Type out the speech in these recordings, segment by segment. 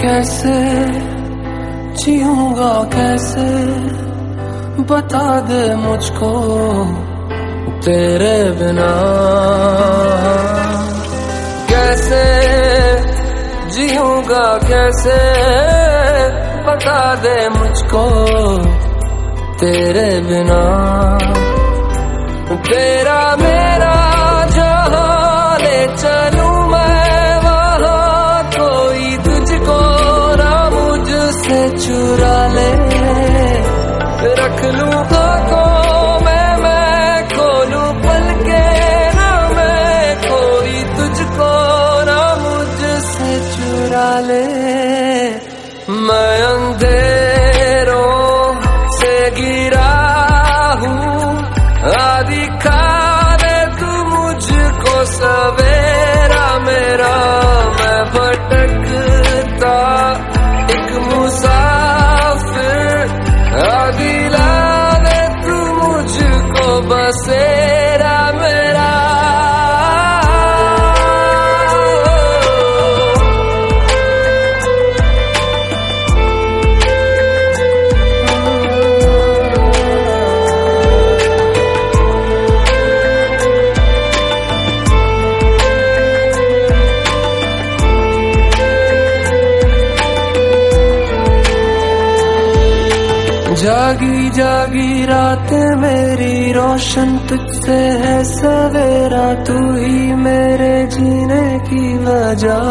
कैसे जीऊँगा कैसे बता दे मुझको तेरे बिना? कैसे जीऊँगा कैसे बता दे मुझको तेरे बिना। तेरा मेरा जहाँ ले चलूँ मैं वहाँ। कोई तुझको ना मुझसे चुरा ले। रख लूँ आँखों में, मैं खोलूं पल के ना मैं। कोई तुझको ना मुझसे चुरा ले। मैं मुझको जागी जागी रातें मेरी, रोशन तुझसे है सवेरा, तू ही मेरे जीने की वजह।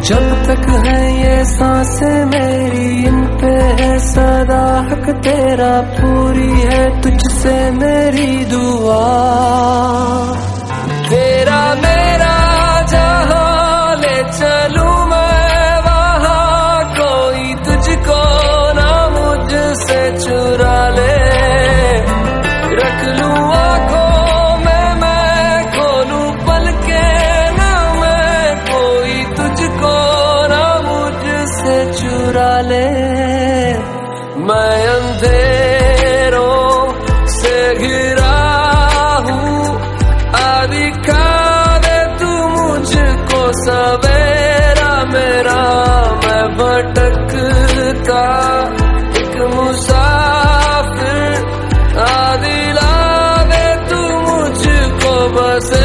जब तक है ये साँसें मेरी, इन पे है सदा हक तेरा, पूरी है तुझसे मेरी दुआ। मुझको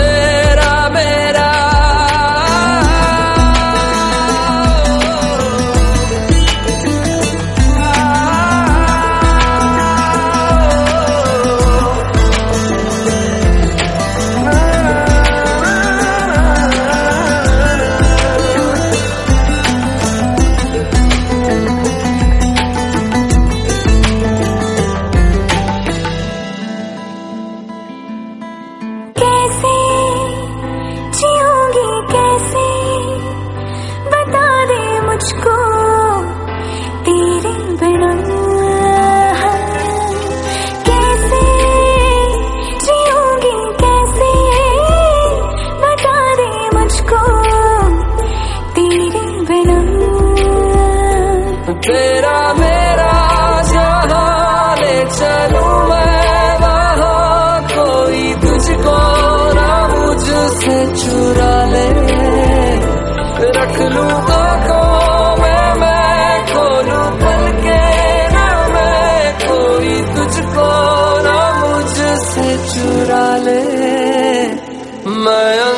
my own.